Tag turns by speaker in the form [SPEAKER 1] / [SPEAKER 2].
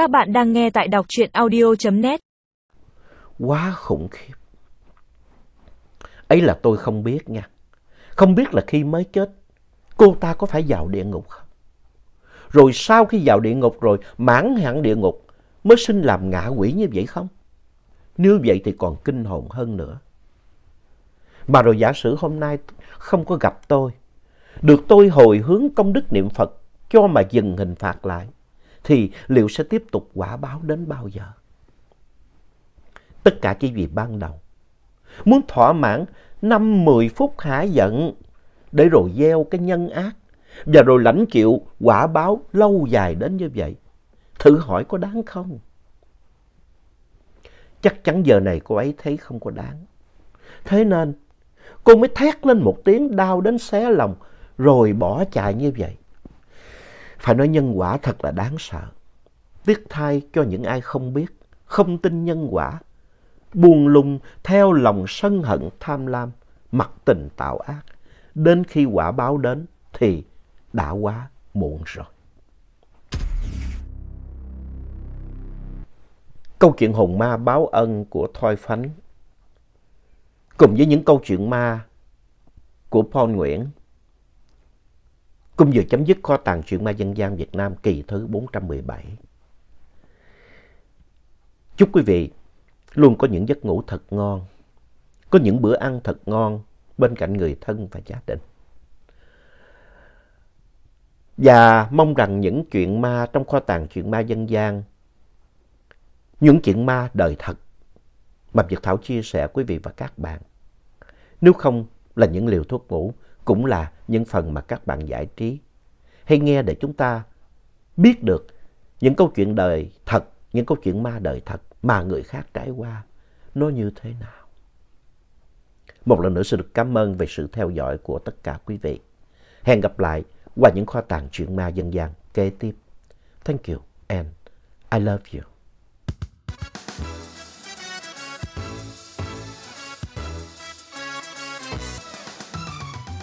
[SPEAKER 1] Các bạn đang nghe tại đọc truyện audio.net.
[SPEAKER 2] Quá khủng khiếp. Ấy là tôi không biết nha. Không biết là khi mới chết, cô ta có phải vào địa ngục không? Rồi sau khi vào địa ngục rồi, mãn hạn địa ngục mới sinh làm ngạ quỷ như vậy không? Nếu vậy thì còn kinh hồn hơn nữa. Mà rồi giả sử hôm nay không có gặp tôi, được tôi hồi hướng công đức niệm Phật cho mà dừng hình phạt lại, thì liệu sẽ tiếp tục quả báo đến bao giờ? Tất cả chỉ vì ban đầu. Muốn thỏa mãn 5-10 phút hả giận, để rồi gieo cái nhân ác, và rồi lãnh chịu quả báo lâu dài đến như vậy. Thử hỏi có đáng không? Chắc chắn giờ này cô ấy thấy không có đáng. Thế nên, cô mới thét lên một tiếng đau đến xé lòng, rồi bỏ chạy như vậy. Phải nói nhân quả thật là đáng sợ. Tiếc thay cho những ai không biết, không tin nhân quả, buông lung theo lòng sân hận tham lam, mặc tình tạo ác. Đến khi quả báo đến thì đã quá muộn rồi. Câu chuyện hồn ma báo ân của Thoi Phánh cùng với những câu chuyện ma của Paul Nguyễn cung vừa chấm dứt kho tàng truyện ma dân gian Việt Nam kỳ thứ 417. Chúc quý vị luôn có những giấc ngủ thật ngon, có những bữa ăn thật ngon bên cạnh người thân và gia đình. Và mong rằng những chuyện ma trong kho tàng chuyện ma dân gian, những chuyện ma đời thật mà Việt Thảo chia sẻ quý vị và các bạn. Nếu không là những liều thuốc ngủ, cũng là những phần mà các bạn giải trí. Hay nghe để chúng ta biết được những câu chuyện đời thật, những câu chuyện ma đời thật mà người khác trải qua, nó như thế nào. Một lần nữa xin được cảm ơn về sự theo dõi của tất cả quý vị. Hẹn gặp lại qua những kho tàng chuyện ma dân gian kế tiếp. Thank you and I love you.